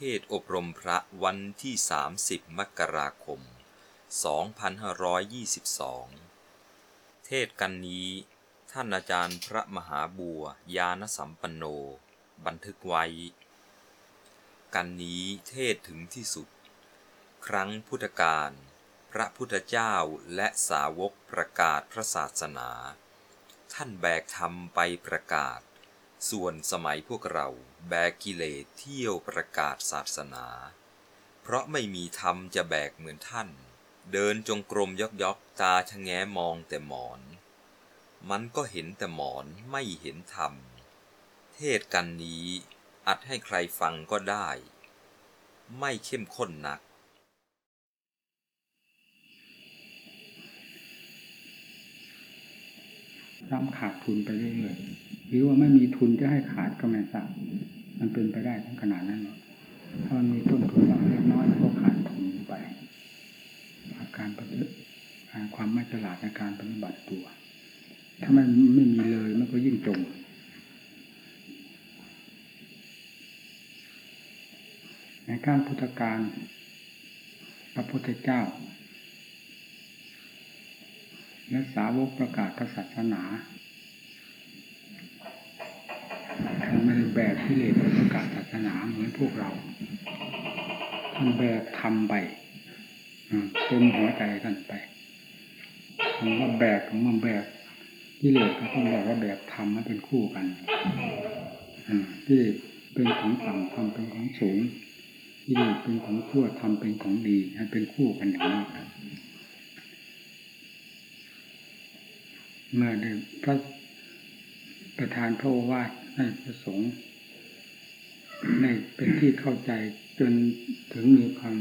เทศอบรมพระวันที่ 30 มกราคม 2522 เทศกันนี้ ท่านอาจารย์พระมหาบัวยานสัมปันโน บันทึกไว้ กันนี้เทศถึงที่สุด ครั้งพุทธกาลพระพุทธเจ้าและสาวกประกาศพระศาสนา ท่านแบกธรรมไปประกาศ ส่วนสมัยพวกเราแบกกิเลสเที่ยวประกาศศาสนา เพราะไม่มีธรรมจะแบกเหมือนท่าน เดินจงกรมยกยกตาชะแงมองแต่หมอน มันก็เห็นแต่หมอนไม่เห็นธรรม เทศกันนี้อัดให้ใครฟังก็ได้ ไม่เข้มข้นนักร่ำขาดทุนไปเรื่อยๆ หรือว่าไม่มีทุนจะให้ขาดก็ไม่ทราบมันเป็นไปได้ทั้งขนาดนั้นเลยถ้ามันมีต้นทุนบ้างเล็กน้อยก็ขาดทุนไปอาการปฏิบัติความไม่ฉลาดในการปฏิบัติตัว ถ้ามันไม่มีเลยมันก็ยิ่งจมในการพุทธการพระพุทธเจ้า และสาวกประกาศศาสนาท่าน ไม่ได้แบกที่เลสประกาศศาสนาเหมือนพวกเราท่านแบกทำไปเต็มหัวใจท่านไปคำว่าแบกของมันแบกที่เลสก็ต้องบอกว่าแบกทำมันเป็นคู่กันที่เป็นของต่ำทำเป็นของสูงที่เลสเป็นของชั่วทำเป็นของดีให้เป็นคู่กันอย่างนี้เมื่อได้พระประธานพระโอวาท ให้พระสงฆ์ในเป็นที่เข้าใจจนถึงมีความ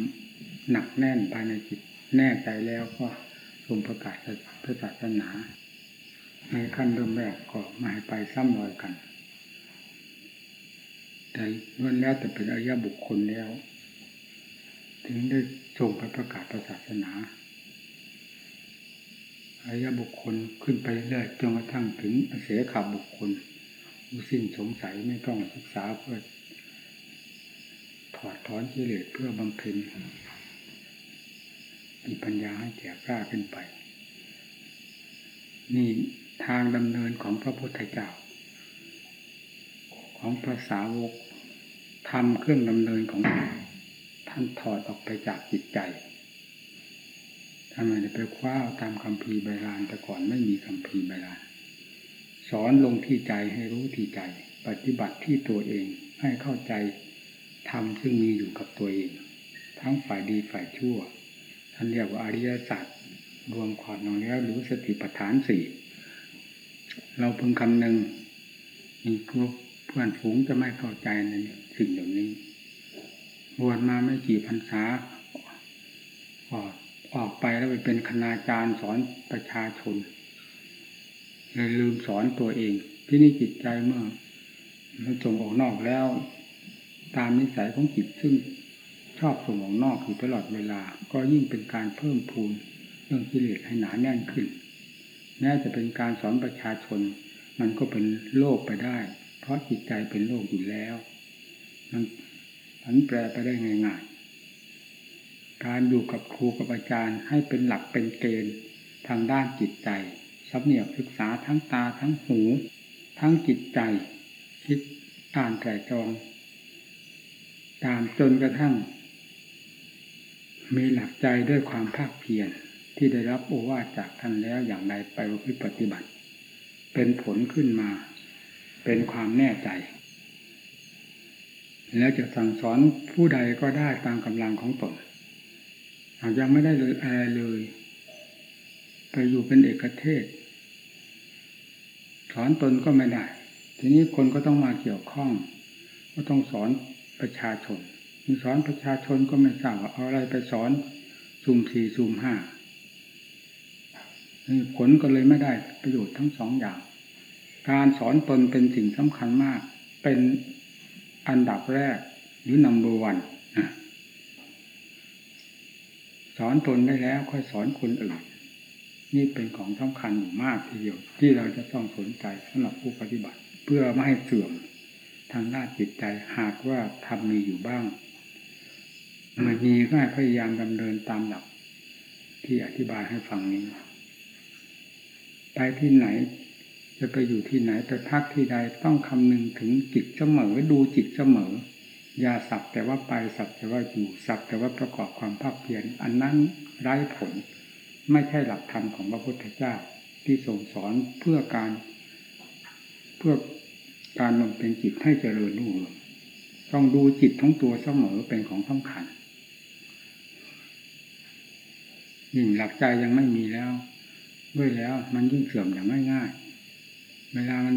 หนักแน่นภายในจิตแน่ใจแล้วก็ทรงประกาศพระศาสนา ในขั้นเริ่มแรกก็มาให้ไปซ้ำรอยกัน แต่ล้วนแล้วแต่เป็นอริยบุคคลแล้ว ถึงได้ทรงไปประกาศศาสนาอริยบุคคลขึ้นไปเรื่อยจนกระทั่งถึงเสขาบุคคล สิ้นสงสัยไม่ต้องศึกษาเพื่อถอดถอนกิเลสเพื่อบำเพ็ญมีปัญญาให้แก่กล้าขึ้นไป นี่ทางดำเนินของพระพุทธเจ้า ของภาษาวกทำเครื่องดำเนินของท่านถอดออกไปจากจิตใจทำไมจะไปคว้าตามคำพีใบลานแต่ก่อนไม่มีคำพีใบลาน สอนลงที่ใจให้รู้ที่ใจ ปฏิบัติที่ตัวเองให้เข้าใจทำซึ่งมีอยู่กับตัวเอง ทั้งฝ่ายดีฝ่ายชั่ว ท่านเรียกว่าอริยสัจรวมความลงแล้วรู้สติปัฏฐานสี่เราพึงคำหนึ่งมีเพื่อนฝูงจะไม่เข้าใจในสิ่งเหล่านี้บวชมาไม่กี่พรรษาก็ออกไปแล้วไปเป็นคณาจารย์สอนประชาชน เลยลืมสอนตัวเอง ที่นี่จิตใจเมื่อมันส่งออกนอกแล้ว ตามนิสัยของจิตซึ่งชอบส่งออกนอกอยู่ตลอดเวลา ก็ยิ่งเป็นการเพิ่มพูนเรื่องกิเลสให้หนาแน่นขึ้นแม้จะเป็นการสอนประชาชน มันก็เป็นโลกไปได้ เพราะจิตใจเป็นโลกอยู่แล้ว มันผันแปรไปได้ง่ายๆการอยู่กับครูกับอาจารย์ให้เป็นหลักเป็นเกณฑ์ทางด้านจิตใจ สับเนียบศึกษาทั้งตาทั้งหู ทั้งจิตใจ คิดอ่านแต่จองตามจนกระทั่ง มีหลักใจด้วยความภาคเพียรที่ได้รับโอวาจากท่านแล้วอย่างไรไปปฏิบัติ เป็นผลขึ้นมา เป็นความแน่ใจ แล้วจะสั่งสอนผู้ใดก็ได้ตามกำลังของตนหากยังไม่ได้เลยอะไรเลย ไปอยู่เป็นเอกเทศ สอนตนก็ไม่ได้ ทีนี้คนก็ต้องมาเกี่ยวข้อง ก็ต้องสอนประชาชนมีสอนประชาชนก็ไม่ทราบว่าเอาอะไรไปสอนซุ่มสี่ซุ่มห้าผลก็เลยไม่ได้ประโยชน์ทั้งสองอย่าง การสอนตนเป็นสิ่งสำคัญมาก เป็นอันดับแรกหรือนัมเบอร์วันสอนตนได้แล้วค่อยสอนคนอื่น นี่เป็นของสำคัญอยู่มากทีเดียว ที่เราจะต้องสนใจสำหรับผู้ปฏิบัติ เพื่อไม่ให้เสื่อมทางด้านจิตใจหากว่าทำมีอยู่บ้างไม่มีก็ให้พยายามดำเนินตามหลัก ที่อธิบายให้ฟังนี้ ไปที่ไหน จะไปอยู่ที่ไหนไปพักที่ใดต้องคำนึงถึงจิตเสมอดูจิตเสมออย่าสักแต่ว่าไปสักแต่ว่าอยู่สักแต่ว่าประกอบความภาคเพียรอันนั้นไร้ผล ไม่ใช่หลักธรรมของพระพุทธเจ้าที่ทรงสอนเพื่อการ เพื่อการลงเป็นจิตให้เจริญรุ่งเรืองต้องดูจิตทั้งตัวเสมอเป็นของสำคัญยิ่งหลักใจยังไม่มีแล้ว ด้วยแล้วมันยิ่งเสื่อมอย่างง่ายๆเวลามัน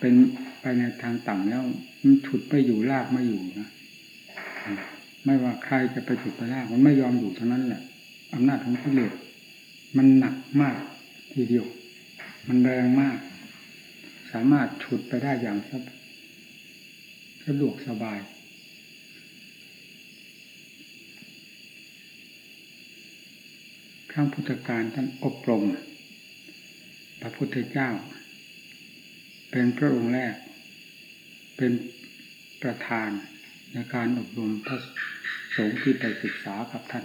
เป็นไปในทางต่ำแล้ว มันฉุดไปอยู่ลากไม่อยู่นะไม่ว่าใครจะไปฉุดไปลากมันไม่ยอมอยู่เท่านั้นแหละอำนาจของกิเลส มันหนักมากทีเดียว มันแรงมาก สามารถฉุดไปได้อย่างสะดวกสบายครั้งพุทธการท่านอบรม พระพุทธเจ้า เป็นพระองค์แรก เป็นประธานในการอบรมพระสงฆ์ที่ไปศึกษากับท่าน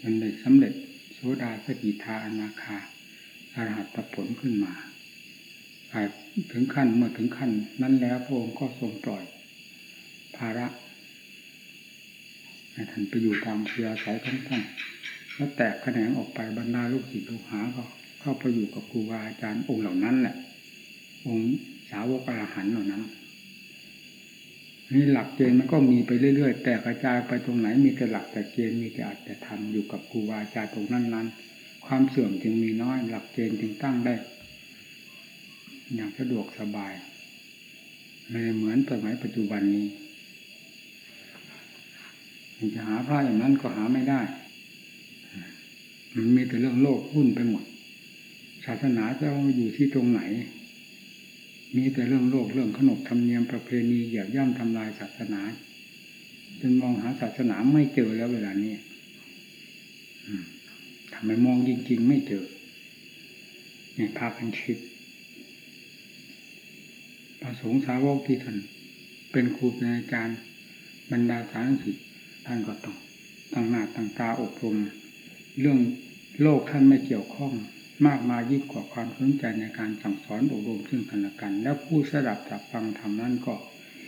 จนได้สำเร็จโสดาสกิทาอนาคาอรหัตผลขึ้นมาถึงขั้นเมื่อถึงขั้น นั้นแล้วพระองค์ก็ทรงปล่อย ภาระให้ท่านไปอยู่ตามเชียสายของท่านแล้วแตกแขนงออกไปบรรดาลูกศิษย์ลูกหาก็เข้าไปอยู่กับครูบาอาจารย์องค์เหล่านั้นแหละองค์สาวกอรหันเหล่านั้น นี่หลักเกณฑ์มันก็มีไปเรื่อยๆ แต่กระจายไปตรงไหนมีแต่หลักแต่เกณฑ์มีแต่อัตธรรมอยู่กับครูบาอาจารย์ตรงนั้นๆ ความเสื่อมจึงมีน้อย หลักเกณฑ์จึงตั้งได้ อย่างสะดวกสบาย ไม่เหมือนสมัยปัจจุบันนี้จะหาพระอย่างนั้นก็หาไม่ได้ มันมีแต่เรื่องโลกหุ้นไปหมด ศาสนาจะอยู่ที่ตรงไหน มีแต่เรื่องโลกเรื่องขนบธรรมเนียมประเพณีเหยียบย่ำทำลายศาสนาจนมองหาศาสนาไม่เจอแล้วเวลานี้ทำไมมองจริง ๆ ไม่เจอเนี่ยพากันคิดพระสงฆ์สาวกที่ท่านเป็นครูเป็นอาจารย์บรรดาสารสิทธิท่านก็ต้องตั้งหน้าตั้งตาอบรม เรื่องโลกท่านไม่เกี่ยวข้อง มากมายยิ่งกว่าความสนใจในการสั่งสอนอบรมซึ่งกันและกัน แล้วผู้สดับจับฟังธรรมนั้นก็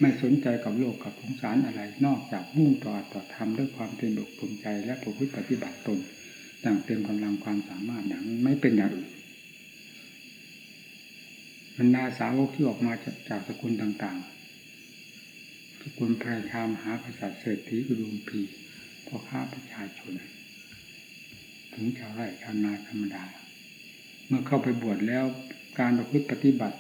ไม่สนใจกับโลกกับสงสารอะไรนอกจากมุ่งต่อต่อธรรมด้วยความเต็มอกภูมิใจและประพฤติปฏิบัติตนอย่างเต็มกำลังความสามารถอย่างไม่เป็นอย่างอื่นบรรดาสาวกที่ออกมาจากจากสกุลต่างๆ สกุลพระชามหาภาษาเศรษฐีกุลุมพีพ่อค้าประชาชน ถึงชาวไร่ชาวนาธรรมดา มื่อเข้าไปบวชแล้วการประพฤติปฏิบัติ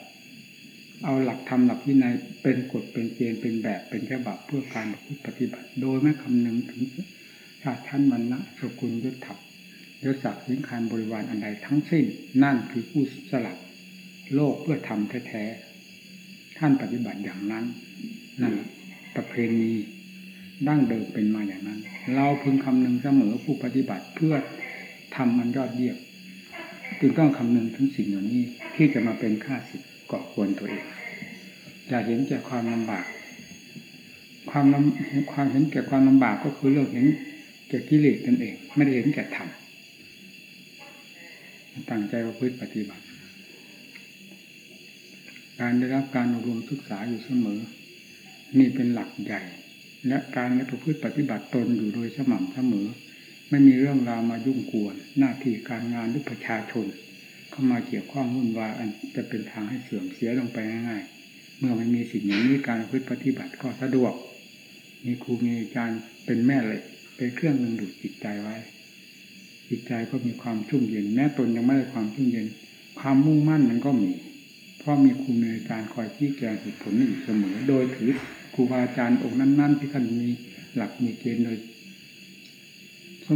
เอาหลักธรรมหลักวินัยเป็นกฎเป็นเกณฑ์เป็นแบบเป็นฉบับเพื่อการประพฤติปฏิบัติ โดยไม่คำนึงถึงชาติท่านมันนะสกุลยศถับยศศักดิ์สิงคารบริวารอันใดทั้งสิ้น นั่นคือผู้สลับโลกเพื่อทำแท้ๆท่านปฏิบัติอย่างนั้นนั่นประเพณีดั้งเดิมเป็นมาอย่างนั้น เราพึงคำนึงเสมอผู้ปฏิบัติเพื่อทำมันยอดเยี่ยม จึงต้องคำนึงถึงสิ่งเหล่านี้ที่จะมาเป็นค่าสิทธิ์ก่อควรตัวเองอย่าเห็นแก่ความลำบาก ความลำความเห็นแก่ความลำบากก็คือเรื่องเห็นแก่กิเลสตนเอง ไม่ได้เห็นแก่ธรรมตั้งใจประพฤติปฏิบัติ การได้รับการอบรมศึกษาอยู่เสมอ นี่เป็นหลักใหญ่ และการได้ประพฤติปฏิบัติตนอยู่โดยสม่ำเสมอ ไม่มีเรื่องราวมายุ่งกวนหน้าที่การงานหรือประชาชน เข้ามาเกี่ยวข้องวุ่นวายอันจะเป็นทางให้เสื่อมเสียลงไปง่ายๆ เมื่อไม่มีสิ่งอย่างนี้การพิปฏิบัติก็สะดวก มีครูมีอาจารย์เป็นแม่เหล็กเป็นเครื่องดึงดูดจิตใจไว้ จิตใจก็มีความชุ่มเย็นแม้ตนยังไม่ได้ความชุ่มเย็น ความมุ่งมั่นมันก็มี เพราะมีครูมีอาจารย์คอยชี้แจงเหตุผลอยู่เสมอ โดยถือครูบาอาจารย์องค์นั้น ๆ ที่ท่านมีหลักมีเกณฑ์โดย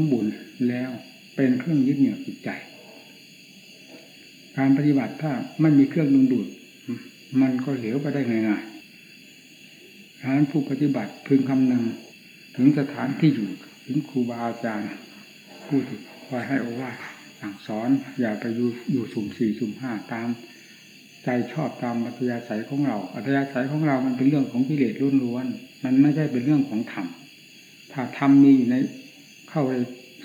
มบูรณ์แล้วเป็นเครื่องยึดเหนี่ยวจิตใจ การปฏิบัติถ้าไม่มีเครื่องดึงดูด มันก็เหลวไปได้ง่ายๆฉะนั้นผู้ปฏิบัติพึงคำนึงถึงสถานที่อยู่ถึงครูบาอาจารย์ผู้ที่คอยให้โอวาทสั่งสอน อย่าไปอยู่อยู่สุ่มสี่สุ่มห้าตามใจชอบตามอัธยาศัยของเรา อัธยาศัยของเรามันเป็นเรื่องของกิเลสล้วนๆมันไม่ใช่เป็นเรื่องของธรรมถ้าธรรมมีอยู่ใน เข้าไป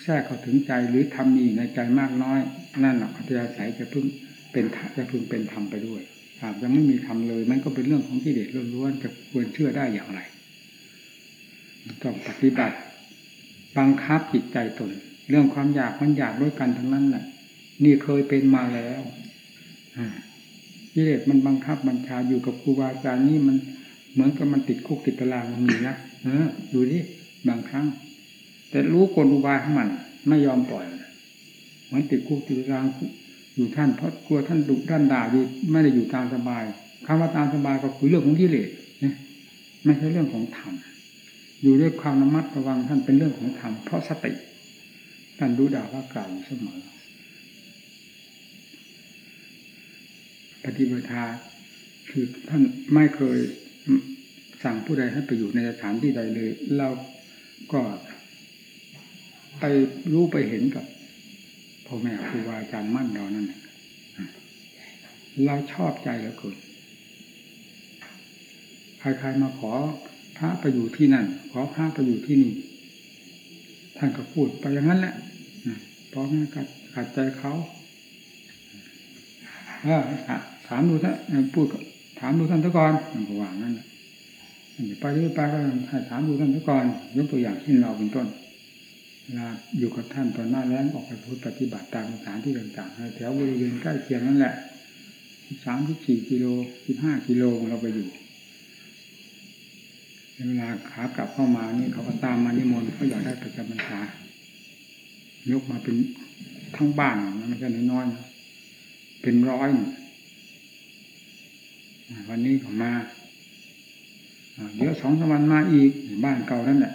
แทรกเข้าถึงใจหรือธรรมมีอยู่ในใจมากน้อย นั่นแหละอัธยาศัยจะพึ่งเป็นจะพึงเป็นธรรมไปด้วยหากยังไม่มีธรรมเลย มันก็เป็นเรื่องของกิเลสล้วนๆจะควรเชื่อได้อย่างไร ต้องปฏิบัติ บังคับจิตใจตน เรื่องความอยากมันอยากด้วยกันทั้งนั้นแหละนี่เคยเป็นมาแล้วกิเลสมันบังคับบัญชาอยู่กับครูบาอาจารย์นี่มันเหมือนกับมันติดคุกติดตารางมันมีนะเออดูดิบางครั้ง แต่รู้กลอุบายของมัน ไม่ยอมปล่อยเหมือนติดคุกติดรางอยู่ท่านเพราะกลัวท่านดุด้านด่าอยู่ไม่ได้อยู่ตามสบายคำว่าตามสบายก็คือเรื่องของกิเลสนะไม่ใช่เรื่องของธรรมอยู่ด้วยความระมัดระวังท่านเป็นเรื่องของธรรมเพราะสติท่านรู้ด่าว่ากล่าวเสมอปฏิบัติคือท่านไม่เคยสั่งผู้ใดให้ไปอยู่ในสถานที่ใดเลย เราก็ ไปรู้ไปเห็นกับพ่อแม่ครูบาอาจารย์มั่นเรานั่นเราชอบใจแล้วเกินใครๆมาขอพระไปอยู่ที่นั่น ขอพระไปอยู่ที่นี่ ท่านก็พูดไปอย่างนั้นแหละเพราะงั้นขัดใจเขาเออถามดูท่านพูดถามดูท่านทุกคนมันก็วางนั่นแหละไปหรือไปก็ให้ถามดูท่านทุกคนยกตัวอย่างที่เราเป็นต้น ลาอยู่กับท่านตอนหน้าแล้งออกไปพูดปฏิบัติตามสถานที่ต่างๆแถวบริเวณใกล้เคียงนั่นแหละสามสิบสี่กิโลสิบห้ากิโลเราไปอยู่เวลาขากลับเข้ามานี่เขาก็ตามมานิมนต์เขาอยากได้ประจำพรรษายกมาเป็นทั้งบ้านนะไม่ใช่น้อยๆนะเป็นร้อยวันนี้ก็มาเดี๋ยวสองสามวันมาอีกบ้านเก่านั่นแหละ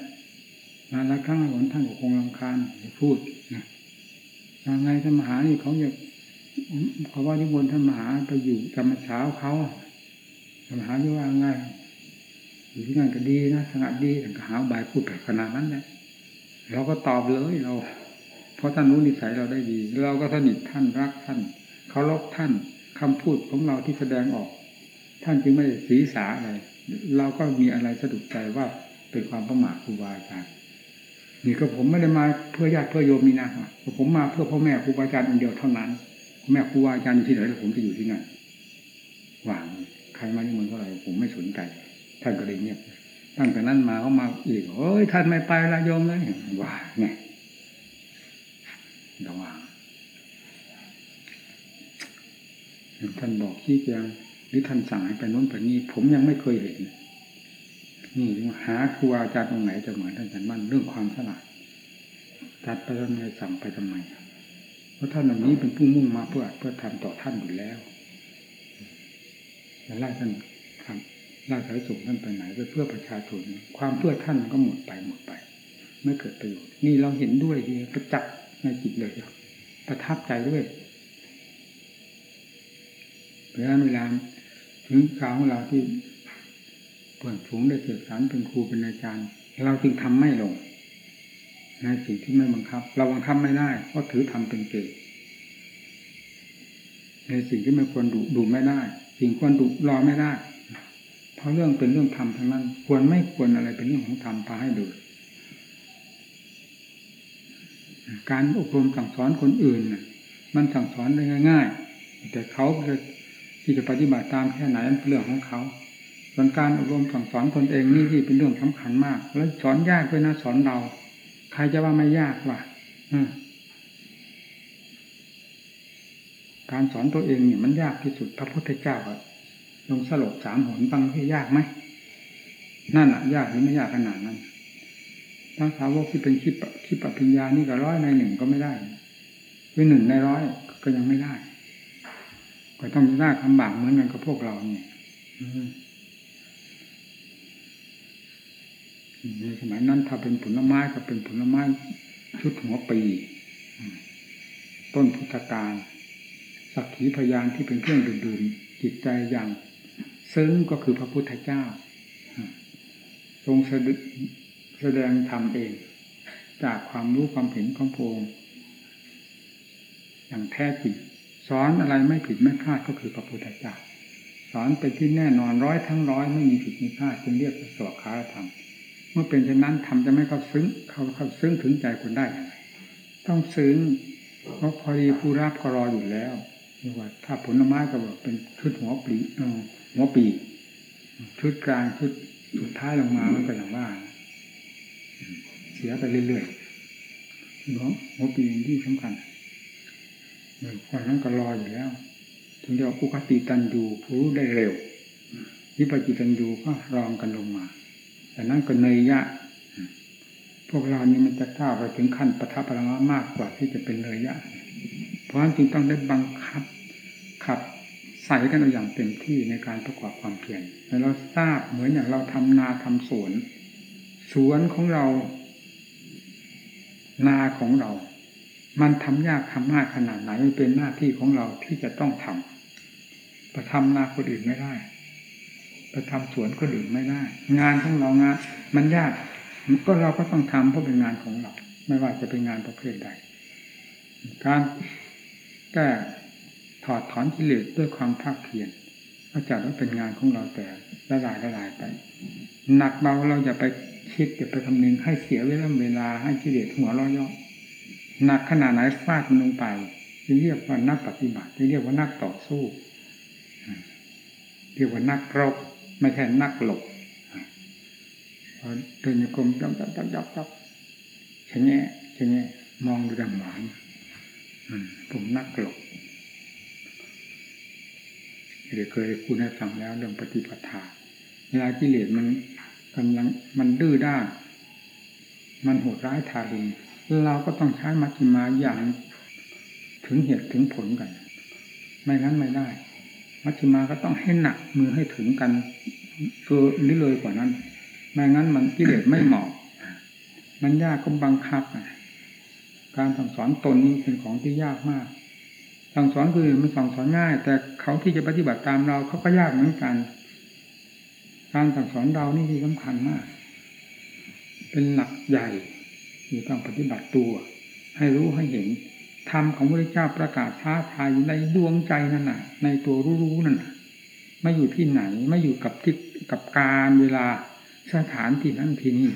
มาล้วครั้งหนท่านก็คงรำคาญพูดนะยังไงท่านมหานี่เขาอยากเขาว่านิมนต์ท่านมหาไปอยู่จำมาเช้าเขาท่านมหาที่ว่าไงอยู่ที่นั่นก็ดีนะสงัดดีท่ก็หาบายพูดไปขนาดนั้นแหละเราก็ตอบเลยเรา เพราะท่านรู้นิสัยเราได้ดี เราก็สนิทท่านรักท่านเคารพท่านคำพูดของเราที่แสดงออก ท่านจึงไม่สีสาอะไรเราก็มีอะไรสะดุดใจว่าเป็นความประมาทครูบาอาจารย์ นี่ก็ผมไม่ได้มาเพื่อญาติเพื่อโยมนี่นะผมมาเพื่อพ่อแม่ครูบาอาจารย์องเดียวเท่านั้นแม่ครูบาอาจารย์อยู่ที่ไหนผมจะอยู่ที่นั่นหวังใครมาที่เมืองเท่าไหร่ผมไม่สนใจท่านก็เลยเงียบตั้งแต่นั้นมาเขามาอีกเฮ้ยท่านไม่ไปละโยมเลยว่าไงระวังท่านบอกชี้แจงหรือท่านสั่งให้ไปโน้นไปนี่ผมยังไม่เคยเห็น หาครูอาจารย์ตรงไหนจะเหมือนท่านอาจารย์มั่นเรื่องความฉลาดจัดไปทำไมสั่งไปทำไมเพราะท่านเหล่านี้เป็นผู้มุ่งมาเพื่อเพื่อทำต่อท่านอยู่แล้วแล้วไล่ท่านทำไล่สายส่งท่านไปไหนไปเพื่อประชาชน ความเพื่อท่านก็หมดไปหมดไป ไม่เกิดประโยชน์นี่เราเห็นด้วยดีประจักษ์ในจิตเลยประทับใจด้วยเพราะนั้นเวลาถึงข่าวของเราที่ เปิดฝูงได้เสกสรรเป็นครูเป็นอาจารย์ เราจึงทำไม่ลงในสิ่งที่ไม่บังคับ เราบังคับไม่ได้เพราะถือทำเป็นเกณฑ์ในสิ่งที่ไม่ควรดูดูไม่ได้ สิ่งควรดูรอไม่ได้ เพราะเรื่องเป็นเรื่องธรรมทั้งนั้น ควรไม่ควรอะไรเป็นเรื่องของธรรมพาให้ดูการอบรมสั่งสอนคนอื่นมันสั่งสอนได้ง่าย ๆ แต่เขาที่จะปฏิบัติตามแค่ไหนเป็นเรื่องของเขา ส่วนการอบรมสั่งสอนตนเองนี่ที่เป็นเรื่องสำคัญมาก แล้วสอนยากด้วยนะสอนเรา ใครจะว่าไม่ยากวะการสอนตัวเองเนี่ยมันยากที่สุดพระพุทธเจ้าลงสลบสามหนบังที่ยากไหมนั่นอะยากหรือไม่ยากขนาดนั้นทั้งสาวกที่เป็นคิดคิดปัญญานี่ก็ร้อยในหนึ่งก็ไม่ได้คือหนึ่งในร้อยก็ยังไม่ได้ ก็ต้องยากลำบากเหมือนกันกับพวกเราเนี่ย ในสมัยนั้นถ้าเป็นผลไม้ก็เป็นผลไม้ชุดหัวปีต้นพุทธการสักขีพยานที่เป็นเครื่องดื่มจิตใจอย่างซึ้งก็คือพระพุทธเจ้า ทรงแสดงธรรมเอง จากความรู้ความเห็นของพระองค์อย่างแท้จริงสอนอะไรไม่ผิดไม่พลาดก็คือพระพุทธเจ้า สอนเป็นที่แน่นอนร้อยทั้งร้อยไม่มีผิดมีพลาดจึงเรียกว่าสวขาธรรม มื่อเป็นเช่นนั้นทำจะไม่เข้าซึ้งเข้าเข้าซึ้งถึงใจคนได้ย่างไรต้องซึ้งเพราะพอดีผู้รับก็รออยู่แล้วเรียกว่า ถ้าผลไม้ก็บอกเป็นชุดหัวปลีเออหัวปี ชุดกลางชุดสุดท้ายลงมามันก็อย่างว่าเสียไปเรื่อยๆหัวหัวปีที่สำคัญคนนั้นก็รออยู่แล้วถึงเรียกว่าอุคติตันยูผู้รู้ได้เร็ววิปจิตันยูก็รองกันลงมา แต่นั่นก็เนยยะ พวกเรานี่มันจะก้าวไปถึงขั้นปทัปรมามากกว่าที่จะเป็นเนยยะ เพราะฉะนั้นจึงต้องได้บังคับขับใส่กันเอาอย่างเต็มที่ในการประกอบความเพียรแล้วเราทราบเหมือนอย่างเราทำนาทำสวน สวนของเรา นาของเรา มันทำยากทำง่ายขนาดไหนมันเป็นหน้าที่ของเราที่จะต้องทำประทำนาคนอื่นไม่ได้ ประทำสวนคนอื่นไม่ได้ งานของเรางานมันยากก็เราก็ต้องทำเพราะเป็นงานของเรา ไม่ว่าจะเป็นงานประเภทใด การแก้ถอดถอนกิเลสด้วยความภาคเพียรก็จัดว่าเป็นงานของเราแต่ละลายละลายไป หนักเบาเราอย่าไปคิดอย่าไปคำนึงให้เสียเวลาเวลาให้กิเลสหัวราะย่อหนักขนาดไหนฟาดมันลงไปจะเรียกว่านักปฏิบัติจะเรียกว่านักต่อสู้เรียกว่านักรบ ไม่ใช่นักหลบเดินโยกรมจับจับจับจับจับเช่นนี้เช่นนี้มองดูดังหวานผมนักหลบเดี๋ยวเคยคุณให้ฟังแล้วเรื่องปฏิปทาเวลากิเลสมันกำลังมันดื้อด้านมันโหดร้ายทารุณเราก็ต้องใช้มัชฌิมาอย่างถึงเหตุถึงผลกัน ไม่งั้นไม่ได้ มัชฌิมาก็ต้องให้หนักมือให้ถึงกันเกินหรือเลยกว่านั้นไม่งั้นมันกิเลสไม่เหมาะ มันยากก็บังคับการสั่งสอนตนนี้เป็นของที่ยากมาก สั่งสอนคือมันสั่งสอนง่าย แต่เขาที่จะปฏิบัติตามเราเขาก็ยากเหมือนกัน การสั่งสอนเรานี่ที่สำคัญมาก เป็นหลักใหญ่ที่ต้องปฏิบัติตัว ให้รู้ให้เห็น ธรรมของพระเจ้าประกาศท้าทายอยู่ในดวงใจนั่นน่ะ ในตัวรู้ๆนั่นน่ะไม่อยู่ที่ไหนไม่อยู่กับที่กับการเวลาสถานที่นั่นที่นี่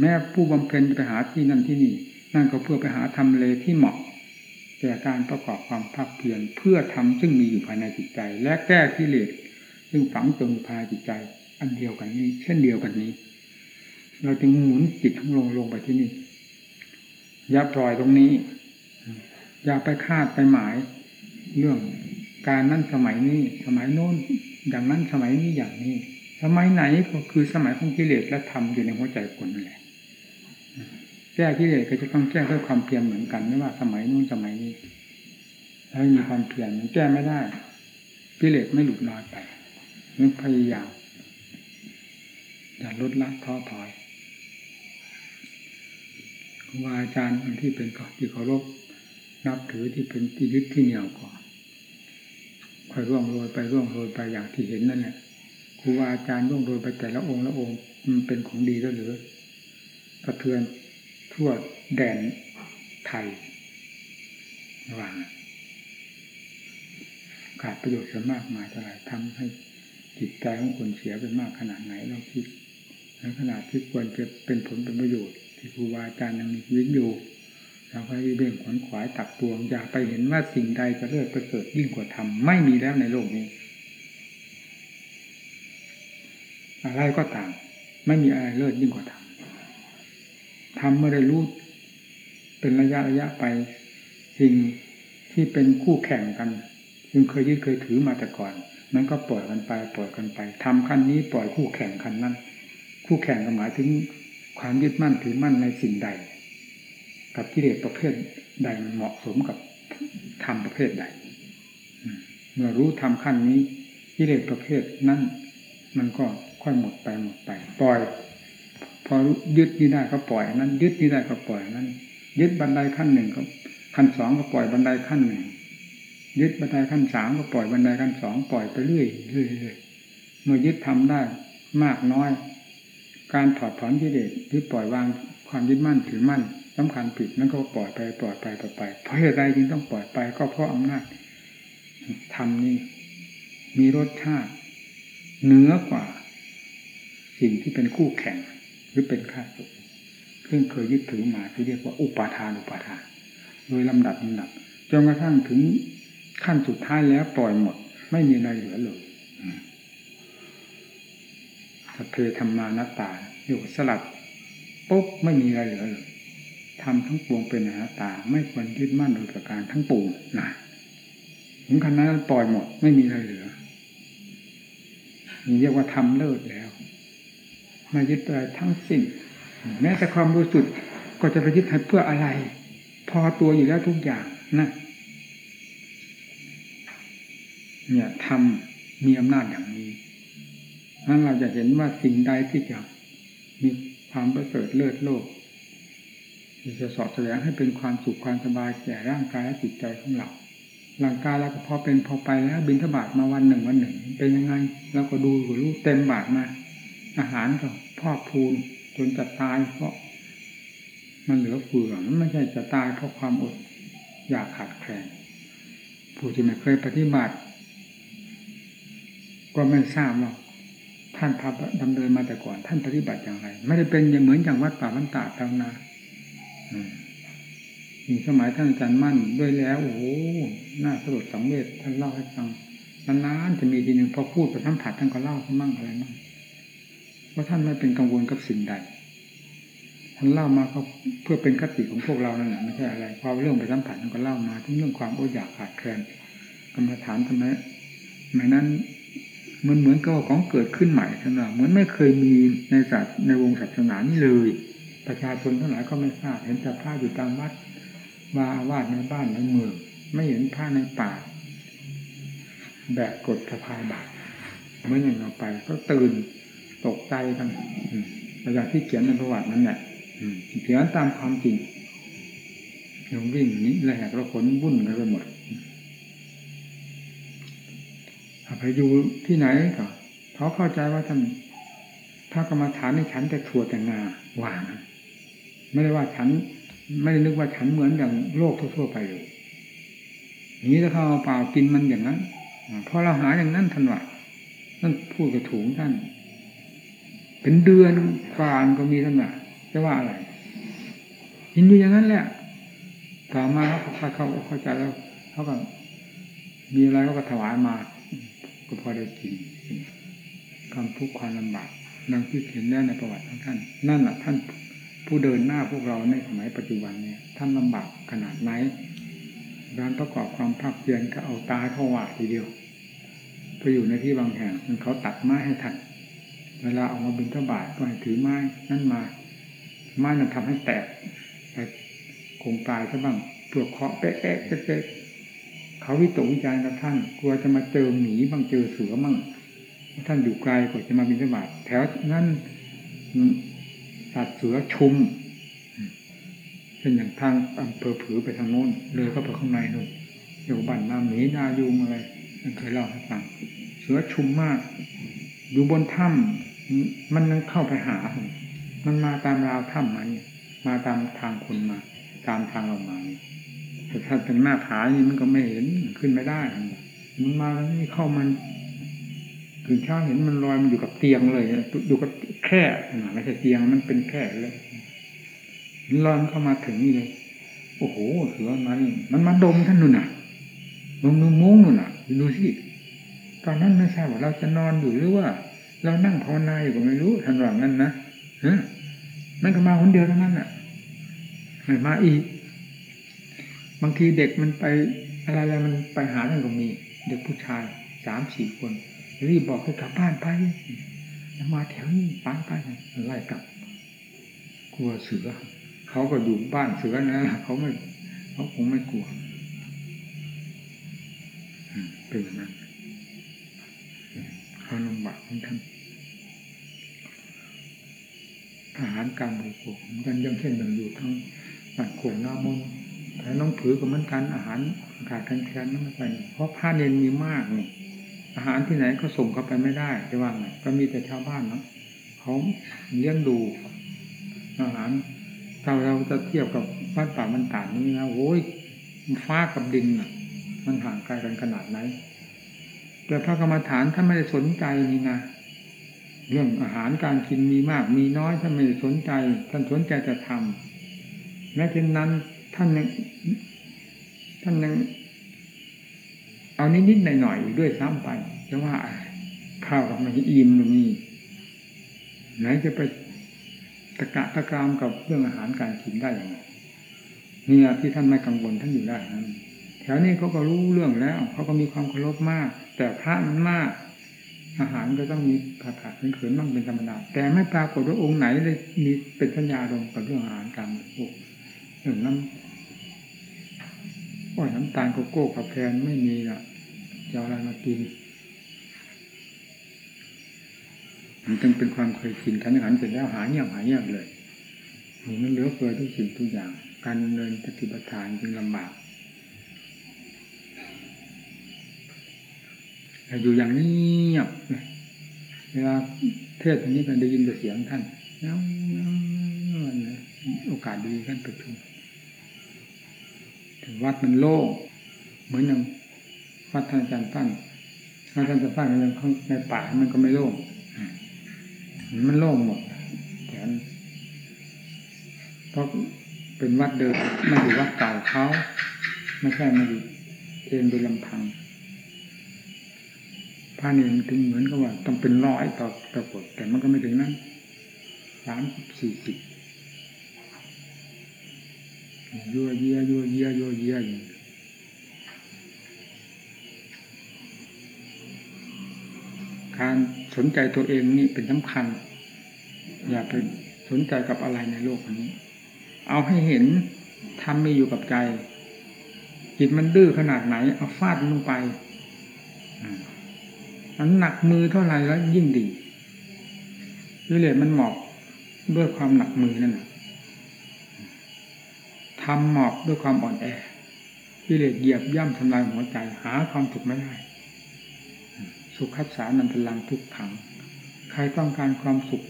แม้ผู้บำเพ็ญไปหาที่นั่นที่นี่ นั่นก็เพื่อไปหาทำเลที่เหมาะแก่การประกอบความภาคเพียรเพื่อทำซึ่งมีอยู่ภายในจิตใจ และแก้กิเลสซึ่งฝังจมภายจิตใจ อันเดียวกันนี้ เช่นเดียวกันนี้ เราจึงหมุนจิตทั้งลงลงไปที่นี่ย่าปล่อยตรงนี้ อย่าไปคาดไปหมาย เรื่องการนั้นสมัยนี้ สมัยโน้นอย่างนั้นสมัยนี้อย่างนี้ สมัยไหนก็คือสมัยของกิเลสและธรรมอยู่ในหัวใจคนนั่นแหละแก้กิเลสก็จะต้องแก้ด้วยความเพียรเหมือนกันไม่ว่าสมัยโน้นสมัยนี้ถ้าไม่มีความเพียรมันแก้ไม่ได้กิเลสไม่หลุดลอยไปนึกพยายามอย่าลดละท้อถอยครูบาอาจารย์ที่เป็นที่เคารพ นับถือที่เป็นที่ยึดที่เหนี่ยวก่อนค่อยร่วงโรยไปร่วงโรยไปอย่างที่เห็นนั่นแหละครูบาอาจารย์ร่วงโรยไปแต่ละองค์ละองค์มันเป็นของดีแล้วหรือกระเทือนทั่วแดนไทยระหว่างขาดประโยชน์จะมากมายเท่าไหร่ทำให้จิตใจของคนเสียไปมากขนาดไหนเราคิดในขนาดที่ควรจะเป็นผลเป็นประโยชน์ ที่ครูบาอาจารย์ยังมีชีวิตอยู่ เราไปเบ่งขวนขวายตักตวงอย่าไปเห็นว่าสิ่งใดจะเลิศประเสริฐยิ่งกว่าธรรมไม่มีแล้วในโลกนี้ อะไรก็ตาม ไม่มีอะไรเลิศยิ่งกว่าธรรมทำเมื่อได้รู้เป็นระยะระยะไป สิ่งที่เป็นคู่แข่งกันซึ่งเคยยึดเคยถือมาแต่ก่อน มันก็ปล่อยกันไปปล่อยกันไปทำขั้นนี้ปล่อยคู่แข่งขั้นนั้น คู่แข่งก็หมายถึงความยึดมั่นถือมั่นในสิ่งใด กับกิเลสประเภทใดมันเหมาะสมกับธรรมประเภทใด เมื่อรู้ทำขั้นนี้กิเลสประเภทนั้นมันก็ค่อยหมดไปหมดไป ปล่อย พอยึดนี่ได้ก็ปล่อยนั้น ยึดนี่ได้ก็ปล่อยนั้น ยึดบันไดขั้นหนึ่งก็ขั้นสองก็ปล่อยบันไดขั้นหนึ่งยึดบันไดขั้นสามก็ปล่อยบันไดขั้นสองปล่อยไปเรื่อยเรื่อยเรื่อยเมื่อยึดทำได้มากน้อย การถอดถอนกิเลสหรือปล่อยวางความยึดมั่นถือมั่น สำคัญผิดนั่นก็ปล่อยไปปล่อยไปปล่อยไป เพราะเหตุใดจึงต้องปล่อยไป ก็เพราะอำนาจทำนี้มีรสชาติเหนือกว่า สิ่งที่เป็นคู่แข่งหรือเป็นข้าศึกซึ่งเคยยึดถือมาที่เรียกว่าอุปาทานอุปาทาน โดยลำดับลำดับจนกระทั่งถึงขั้นสุดท้ายแล้วปล่อยหมด ไม่มีอะไรเหลือเลยสัพเพธรรมานัตตาอยู่สลัดปุ๊บไม่มีอะไรเหลือเลย ทำทั้งปวงเป็นอนัตตา ไม่ควรยึดมั่นโดยประการทั้งปวงนะถึงขนาดปล่อยหมดไม่มีอะไรเหลือนี่เรียกว่าทำเลิศแล้วไมายึดอะไรทั้งสิ้นแม้แต่ความรู้สึกก็จะไปยึดให้เพื่ออะไร พอตัวอยู่แล้วทุกอย่างนะเนี่ยทำมีอำนาจอย่างนี้นั้นเราจะเห็นว่าสิ่งใดที่จะมีความประเสริฐเลิศโลก ที่จะสอดแสดงให้เป็นความสุขความสบายแก่ร่างกายและจิตใจของเราร่างกายเราก็พอเป็นพอไปแล้ว บินทบาทมาวันหนึ่งวันหนึ่ง เป็นยังไงเราก็ดูรู้เต็มบาทมา อาหารก็พอกพูนจนจะตายเพราะ มันเหลือเฟือมันไม่ใช่จะตายเพราะความอดอยากขาดแคลนผู้ที่ไม่เคยปฏิบัติ ก็ไม่ทราบว่าท่านพาดำเนินมาแต่ก่อน ท่านปฏิบัติอย่างไร ไม่ได้เป็นอย่างเหมือนอย่างวัดป่าวันตาตางนา มีสมัยท่านอาจารย์มั่นด้วยแล้วโอ้โหน่าสลดสังเวชท่านเล่าให้ฟังนานๆจะมีทีหนึ่งพอพูดไปทั้งผัดท่านก็เล่ามั่งอะไรมั่งว่าท่านไม่เป็นกังวลกับสิ่งใดท่านเล่ามาก็เพื่อเป็นคติของพวกเรานั่นแหละไม่ใช่อะไรพอเรื่องไปสัมผัสท่านก็เล่ามาทั้งเรื่องความโอดอยากขาดแคลนกรรมฐานทำไมหมายนั้นมันเหมือนกับของเกิดขึ้นใหม่ท่านว่าเหมือนไม่เคยมีในศาสตร์ในวงศาสนานี้เลย ประชาชนทั้งหลายก็ไม่ทราบเห็นแต่ผ้าอยู่ตามวัดวาอาวาสในบ้านในเมือง ไม่เห็นผ้าในป่าแบกกดสะพายบาทเมื่ออย่างเราไป ก็ตื่นตกใจกันอย่างที่เขียนในประวัตินั้นแหละเขียนตามความจริงยังวิ่งนี้แหลกเราขนวุ่นกันไปหมดไปอยู่ที่ไหนก็เขาเข้าใจว่าท่านพระกรรมฐานในฉันแต่ถั่วแต่งาหวาง ไม่ได้ว่าฉัน ไม่ได้นึกว่าฉันเหมือนอย่างโลกทั่วๆไปเลยนี้ถ้าเขาเอาเปล่ากินมันอย่างนั้นพอเราหาอย่างนั้นทันวะนั่นพูดกับถุงท่าน เป็นเดือนกวานก็มีท่านวะจะว่าอะไรกินอยู่อย่างนั้นแหละต่อมาเขาเขาเข้าใจแล้วเขาก็มีอะไรเขาก็ถวายมาก็พอได้กินความทุกข์ความลำบากดังที่เขียนแล้วในประวัติของท่าน นั่นแหละท่าน ผู้เดินหน้าพวกเราในสมัยปัจจุบันเนี่ยท่านลำบากขนาดไหนการประกอบความภาคเพียรก็เอาตาเข้าว่าทีเดียวไปอยู่ในที่บางแห่งมันเขาตัดไม้ให้ทันเวลาออกมาบินทบาทก็ให้ถือไม้นั่นมา ไม้นั้นทำให้แตกไปคงตายซะบ้างตัวเคาะเป๊ะเป๊ะเป๊ะเขาวิตกวิจารณ์กับท่าน กลัวจะมาเจอหมีบางเจอเสือมั่งท่านอยู่ไกลกว่าจะมาบินสบาทแถวนั้น สัตว์เสือชุมเช่นอย่างทางอำเภอผือไปทางโน้นเลยเข้าไปข้างในนู่นอยู่บ้านนาหมีนายุงอะไรเคยเล่าให้ฟังเสือชุมมาก อยู่บนถ้ำมันนั่งเข้าไปหามันมาตามราวถ้ำมาเนี่ยมาตามทางคนมา ตามทางเรามาเนี่ยแต่ถ้าเป็นหน้าผานี่มันก็ไม่เห็นขึ้นไม่ได้ มันมาแล้วนี่เข้ามันถึงเช้าเห็นมันลอยมันอยู่กับเตียงเลยอยู่กับ ค่ไม่ใช่เตียงมันเป็นแค่เลยลอยเข้ามาถึงนี่เลยโอ้โหเสือมานี่มันมาดมท่านนู่นน่ะดมมุ้งนู่นน่ะดูสิตอนนั้นไม่ทราบว่าเราจะนอนอยู่หรือว่า เรานั่งภาวนาอยู่ก็ไม่รู้ท่านว่างนั้นนะฮะมันก็มาคนเดียวเท่านั้นน่ะไม่มาอีก บางทีเด็กมันไปอะไรอะไรมันไปหาท่านก็มี เด็กผู้ชายสามสี่คนรีบบอกให้กลับบ้านไป มาแถวนี้ไปไปไล่กลับ กลัวเสือ เขาก็อยู่บ้านเสือนะเขาไม่เขาคงไม่กลัวเป็นนั้นเขาลำบากของท่านอาหารการบริโภคเหมือนกันยังเช่นอย่างอยู่ทั้งบ้านโขงน้ามนแต่น้องผือก็เหมือนกันอาหารขาดกันแคลนนั่นไปเพราะผ้าเนนมีมากนี่ อาหารที่ไหนก็ส่งเข้าไปไม่ได้จะว่าไงก็มีแต่ชาวบ้านเนาะเขาเลี้ยงดู อาหารถ้าเราจะเทียบกับบ้านป่ามันต่างนี้นะโอ้ยฟ้ากับดินอะ มันห่างไกลกันขนาดไหนแต่พระกรรมฐานท่านไม่ได้สนใจนี่นะเรื่องอาหารการกินมีมากมีน้อยท่านไม่ได้สนใจ ท่านสนใจจะทำแม้เช่นนั้นท่านยังท่านยัง เอานิดๆหน่อยๆด้วยซ้ำไปจะว่าข้าวกับมันอิ่มตรงนี้ไหนจะไปตะกะตะกรามกับเรื่องอาหารการกินได้อย่างไรเนี่ยที่ท่านไม่กังวลท่านอยู่ได้นั้นแถวนี้เขาก็รู้เรื่องแล้วเขาก็มีความเคารพมาก แต่พระมันมาก อาหารก็ต้องมีผักผักเขินๆบ้างเป็นธรรมดาแต่ไม่ปรากฏว่าองค์ไหนเลยมีเป็นสัญญาลงกับเรื่องอาหารการบริโภคเรื่องน้ำอ้อยน้ำตาลโกโก้กับแพนไม่มีอะ จะเอาอะไรมากิน มันจึงเป็นความเคยชินทันอาหารเสร็จแล้วหาเงียบหาเงียบเลยมันเหลือเฟือทุกสิ่งทุกอย่าง การเนินปฏิบัติทานจึงลำบากแต่อยู่อย่างเงียบเวลาเทศน์นี้ก็ได้ยินแต่เสียงท่านแล้วโอกาสดีท่านประชุมวัดมันโล่งเหมือนอย่าง วัดท่านอาจารย์ตั้นวัดท่านอาจารย์ตั้นในข้างในป่ามันก็ไม่โล่งมันโล่งหมดแต่เพราะเป็นวัดเดิมไม่อยู่วัดเก่าเขาไม่ใช่มาอยู่เองโดยลำพังพระนี่ถึงเหมือนกับว่า ต้องเป็นร้อยต่อต่อกดแต่มันก็ไม่ถึงนั้นสามสี่สิบยั่วเยียยัวเยียยัวเยียอยู่ การสนใจตัวเองนี่เป็นสำคัญ อย่าไปสนใจกับอะไรในโลกนี้ เอาให้เห็นทำมีอยู่กับใจ จิตมันดื้อขนาดไหน เอาฟาดลงไปมันหนักมือเท่าไหร่แล้วยิ่งดีวิเลศมันหมอบด้วยความหนักมือนั่นทำหมอบด้วยความอ่อนแอวิเลศเหยียบย่ำทำลายหัวใจ หาความสุขไม่ได้ สุขัสสานันตลังทุกขัง ใครต้องการความสุข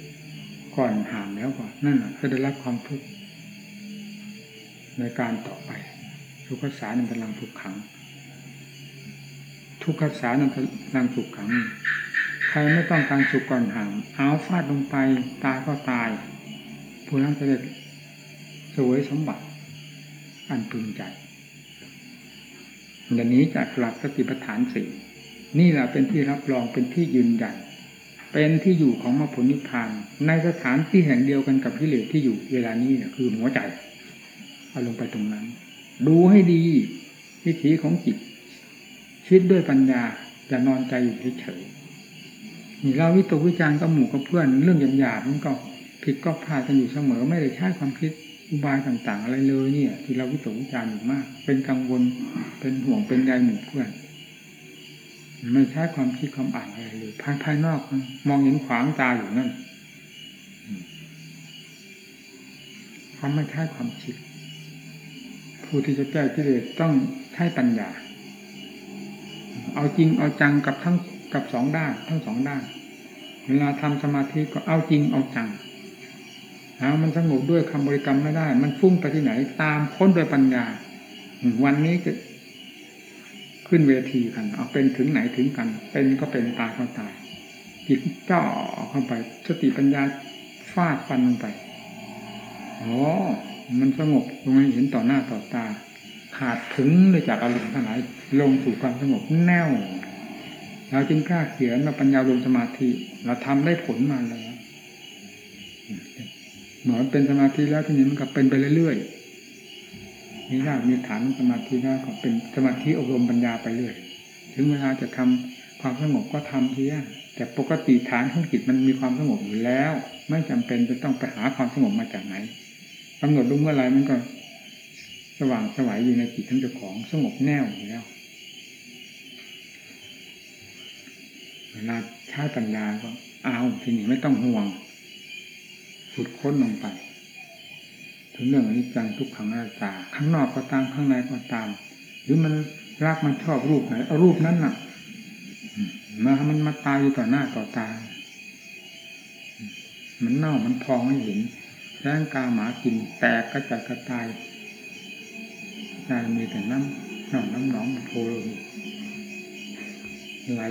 ก่อนห่างแล้วก่อนนั่นแหละจะได้รับความทุกข์ในการต่อไป สุขัสสานันตลังทุกขัง ทุกขสานันตลังสุขขัง ใครไม่ต้องการสุขก่อนห่าง เอาฟาดลงไปตายก็ตายผู้นั้นจะได้สวยสมบัติ อันพึงใจอย่างนี้จากหลักสติปัฏฐานสี่ นี่แหละเป็นที่รับรองเป็นที่ยืนยันเป็นที่อยู่ของมรรคผลนิพพาน ในสถานที่แห่งเดียวกันกับพิเลศที่อยู่เวลานี้เนี่ยคือหัวใจเอาลงไปตรงนั้น ดูให้ดีวิถีของจิต คิดด้วยปัญญาอย่านอนใจอยู่เฉยๆนี่เราวิตกวิจารณ์กับหมู่กับเพื่อน เรื่องหยาบๆมันก็ผิดก็พลาดกันอยู่เสมอไม่ได้ใช้ความคิดอุบายต่าง ๆ อะไรเลยเนี่ย ที่เราวิตกวิจารณ์อยู่มาก เป็นกังวลเป็นห่วงเป็นใยหมู่เพื่อน ไม่ใช้ความคิดความอ่านอะไรเลยภายภายนอกมองเห็นขวางตาอยู่นั่นเขาไม่ใช้ความคิด ผู้ที่จะแก้กิเลสต้องใช้ปัญญา เอาจริงเอาจังกับทั้งกับสองด้านทั้งสองด้าน เวลาทำสมาธิก็เอาจริงเอาจังหามันสงบด้วยคำบริกรรมไม่ได้ มันฟุ้งไปที่ไหน ตามค้นโดยปัญญา วันนี้จะ ขึ้นเวทีกัน เอาเป็นถึงไหนถึงกัน เป็นก็เป็นตายก็ตายจิตเจ่อเข้าไป สติปัญญาฟาดฟันลงไปโอ้มันสงบตรงนี้เห็นต่อหน้าต่อตา ขาดถึงเลยจากอารมณ์ทั้งหลายลงสู่ความสงบแน่วเราจึงกล้าเขียนมาปัญญาลงสมาธิเราทำได้ผลมาแล้วเหมือนเป็นสมาธิแล้วทีนี้มันก็เป็นไปเรื่อยๆ มีรากมีฐานสมาธิแล้วก็เป็นสมาธิอบรมปัญญาไปเรื่อยถึงเวลาจะทำความสงบก็ทำเพียแต่ปกติฐานของจิตมันมีความสงบอยู่แล้ว ไม่จำเป็นจะต้องไปหาความสงบมาจากไหนกำหนดรู้เมื่อไรมันก็ สว่างสวัยอยู่ในจิตทั้งเจ้าของสงบแน่วอยู่แล้วเวลาใช้ปัญญาก็เอาทีนี้ไม่ต้องห่วง ขุดค้นลงไป ถึงเรื่องอนิจจังทุกขังอนัตตา ข้างนอกก็ตามข้างในก็ตาม หรือมันรักมันชอบรูปไหนเอารูปนั้นน่ะมามันมาตายอยู่ต่อหน้าต่อตา มันเน่ามันพองให้เห็นแรงกาหมากินแตกกระจัดกระจายใจมีแต่น้ำหนองน้ำหนองโผล่ไหล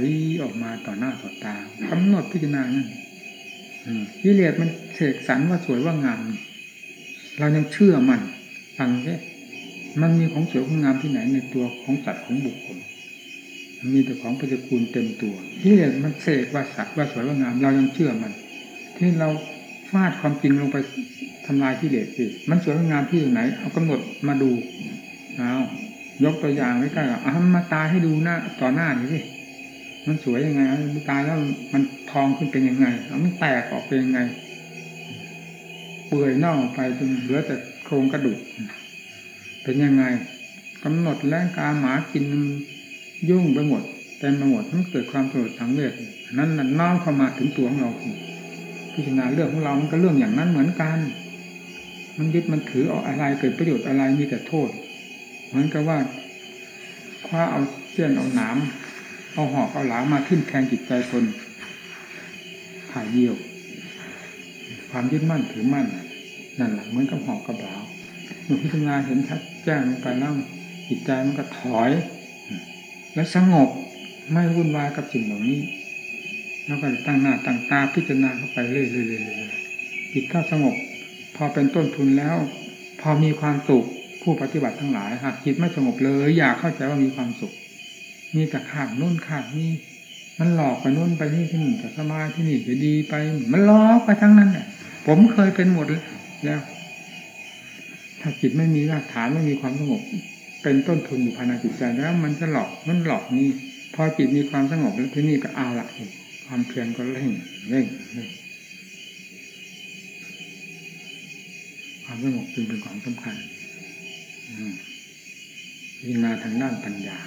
ออกมาต่อหน้าต่อตากำหนดพิจารณานั่นอืมกิเลสมันเสกสรรว่าสวยว่างาม เรายังเชื่อมันฟังใช่มันมีของสวยของงามที่ไหนในตัวของสัตว์ของบุคคลมีแต่ของปฏิกูลเต็มตัวกิเลสมันเสกว่าสัตว์ว่าสวยว่างาม เรายังเชื่อมัน ที่เราฟาดความจริงลงไปทำลายกิเลสสิมันสวยว่างามที่ตรงไหน เอากำหนดมาดูเอายกตัวอย่างไว้กล้ๆเอามาตายให้ดูหน้าต่อหน้านี่สิมันสวยยังไงเอาตายแล้วมันทองขึ้นเป็นยังไงมันแตกออกเป็นยังไง เปื่อยเน่าไปจนเหลือแต่โครงกระดูก เป็นยังไงกำหนดแรงกาหมากินยุ่งไปหมดเต็มไปหมดมันเกิดความสลดสังเวชนั้นน่ะน้อมเข้ามาถึงตัวของเราพิจารณาเรื่องของเรามันก็เรื่องอย่างนั้นเหมือนกัน มันยึดมันถือเอาอะไรเกิดประโยชน์อะไรมีแต่โทษ เหมือนกับว่าคว้าเอาเสี้ยนเอาหนามเอาหอกเอาหลามาทิ่มแทงจิตใจคนถ่ายเดียว ความยึดมั่นถือมั่นนั่นแหละเหมือนกับหอกกับหลาเมื่อพิจารณาเห็นชัดแจ้งลงไปแล้วจิตใจมันก็ถอย และสงบไม่วุ่นวายกับสิ่งเหล่านี้ แล้วก็ตั้งหน้าตั้งตาพิจารณาเข้าไปเรื่อยๆจิตก็สงบ พอเป็นต้นทุนแล้ว พอมีความสุขผู้ปฏิบัติทั้งหลายหากจิตไม่สงบเลย อยากเข้าใจว่ามีความสุข มีแต่ขาดนู่นขาดนี่มันหลอกไปนู่นไปนี่ที่นี่แต่สมาที่นี่จะดีไป มันหลอกไปทั้งนั้นแหละ ผมเคยเป็นหมดแล้ว ถ้าจิตไม่มีรากฐานไม่มีความสงบ เป็นต้นทุนอยู่ภายในจิตใจแล้ว มันจะหลอกมันหลอกนี่พอจิตมีความสงบแล้วที่นี่ก็เอาละความเพียรก็เร่งเร่งเร่งความสงบจึงเป็นของสำคัญพิจารณาทางด้านปัญญา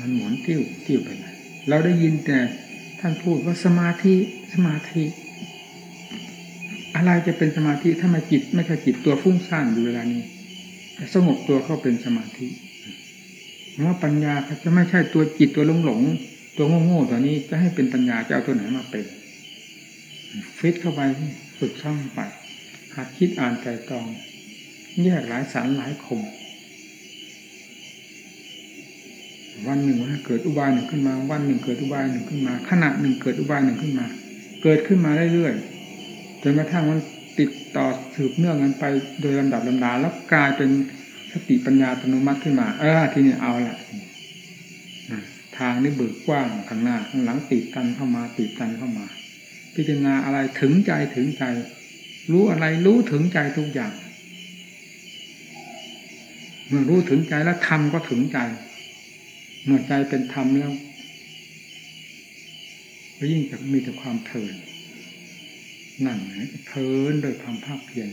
มันหมุนติ้วติ้วไปไหนเราได้ยินแต่ท่านพูดว่าสมาธิสมาธิ อะไรจะเป็นสมาธิถ้ามาจิตไม่ใช่จิตตัวฟุ้งซ่านอยู่เวลานี้สงบตัวเข้าเป็นสมาธิว่าปัญญาจะไม่ใช่ตัวจิตตัวหลงหลงตัวโง่โง่ตัวนี้จะให้เป็นปัญญาจะเอาตัวไหนมาเป็นฟิตเข้าไปฝึกช่องไปหัดคิดอ่านใจตอง แยกหลายสารหลายคม วันหนึ่งเกิดอุบายหนึ่งขึ้นมา วันหนึ่งเกิดอุบายหนึ่งขึ้นมาขณะหนึ่งเกิดอุบายหนึ่งขึ้นมา เกิดขึ้นมาเรื่อยๆ จนกระทั่งมันติดต่อสืบเนื่องกันไปโดยลำดับลำดาแล้วกลายเป็นสติปัญญาอัตโนมัติขึ้นมา เออ ทีนี้เอาละทางนี้เบิกกว้างข้างหน้าข้างหลังติดกันเข้ามาติดกันเข้ามา พิจารณาอะไรถึงใจถึงใจ รู้อะไรรู้ถึงใจทุกอย่างเมื่อรู้ถึงใจแล้วทำก็ถึงใจ เมื่อใจเป็นธรรมแล้วยิ่งจะมีแต่ความเพลิน นั่นเพลินโดยความภาคเพียร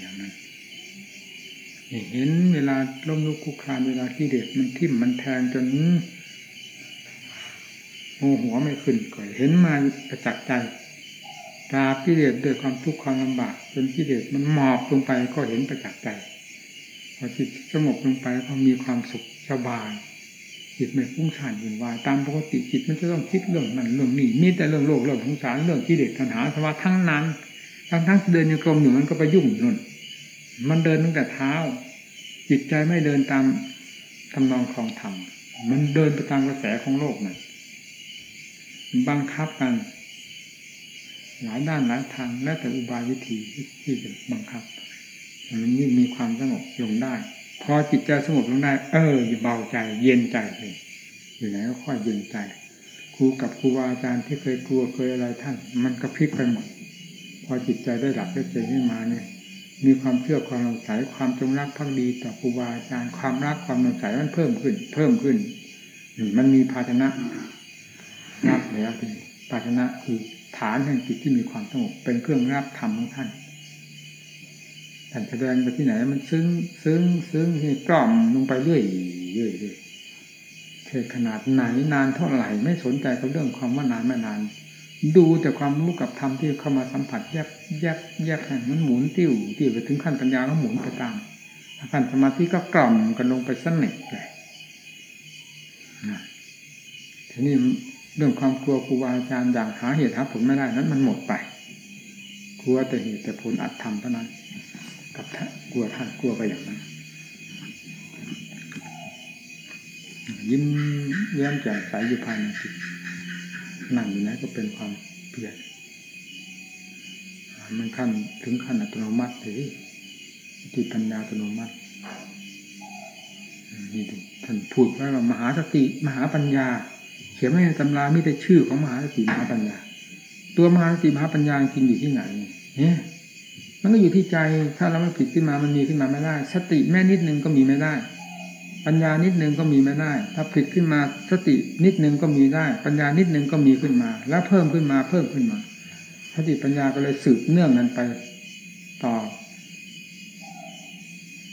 อย่างนั้นเห็นเวลาล้มลุกคุกคลานเวลาที่เด็กมันทิ่มมันแทงจนโมหัวไม่ขึ้นก็เห็นมาประจักษ์ใจตาพิเดชด้วยความทุกข์ความลำบากจนพิเดชมันหมอบลงไปก็เห็นประจักษ์ใจพอจิตสงบลงไปพอมีความสุขสบาย จิตไม่ฟุ้งซ่านวุ่นวายตามปกติจิตมันจะต้องคิดเรื่องนั้นเรื่องนี้มีแต่เรื่องโลกเรื่องสงสารเรื่องกิเลสตัณหาสวะทั้งนั้นทั้งทั้งเดินยังกลมอยู่มันก็ไปยุ่งนุ่นมันเดินตั้งแต่เท้า จิตใจไม่เดินตามทำนองคลองธรรมมันเดินไปตามกระแสของโลกนั่นบังคับกัน หลายด้านหลายทางแล้วแต่อุบายวิธีที่จะบังคับมันยิ่งมีความสงบลงได้ พอจิตใจสงบลงได้ เออเบาใจเย็นใจเลยอยู่ไหนก็ค่อยเย็นใจครูกับครูบาอาจารย์ที่เคยกลัวเคยอะไรท่าน มันก็พลิกไปหมด พอจิตใจได้หลับได้ใจขึ้นมาเนี่ย มีความเชื่อความสงสัยความจงรักภักดีต่อครูบาอาจารย์ความรักความสงสัยมันเพิ่มขึ้น เพิ่มขึ้นมันมีภาชนะรับแล้วเป็นภาชนะคือฐานแห่งจิตที่มีความสงบเป็นเครื่องรับธรรมของท่าน ท่านแสดงไปที่ไหน มันซึ้งซึ้งซึ้งให้กล่อมลงไปเรื่อยเรื่อยเรื่อยเทศขนาดไหนนานเท่าไหร่ไม่สนใจกับเรื่องความว่านานไม่นาน ดูแต่ความรู้กับธรรมที่เข้ามาสัมผัสแยกแยกแยกแห่งมันหมุนติ้วติ้วไปถึงขั้นปัญญาก็หมุนไปตามขั้นสมาธิก็กล่อมกันลงไปสนิทเลยทีนี้เรื่องความกลัวครูบาอาจารย์อย่างหาเหตุหาผลไม่ได้นั้นมันหมดไปกลัวแต่เหตุแต่ผลอัดทำเท่านั้น กับท่านกลัวท่านกลัวไปอย่างนั้นยิ้มแย้มแจ่มใสอยู่ภายในจิตนั่งอยู่ไหนก็เป็นความเพียรมันขั้นถึงขั้นอัตโนมัติเลยจิตปัญญาอัตโนมัตินี่ดูท่านพูดว่ามหาสติมหาปัญญา เขียนไว้ในตำรามีแต่ชื่อของมหาสติมหาปัญญา ตัวมหาสติมหาปัญญาจริงอยู่ที่ไหนเนี่ย มันก็อยู่ที่ใจถ้าเราไม่ผิดขึ้นมามันมีขึ้นมาไม่ได้ สติแม่นิดนึงก็มีไม่ได้ ปัญญานิดนึงก็มีไม่ได้ ถ้าผิดขึ้นมาสตินิดนึงก็มีได้ ปัญญานิดนึงก็มีขึ้นมา แล้วเพิ่มขึ้นมาเพิ่มขึ้นมาสติปัญญาก็เลยสืบเนื่องนั้นไปต่อ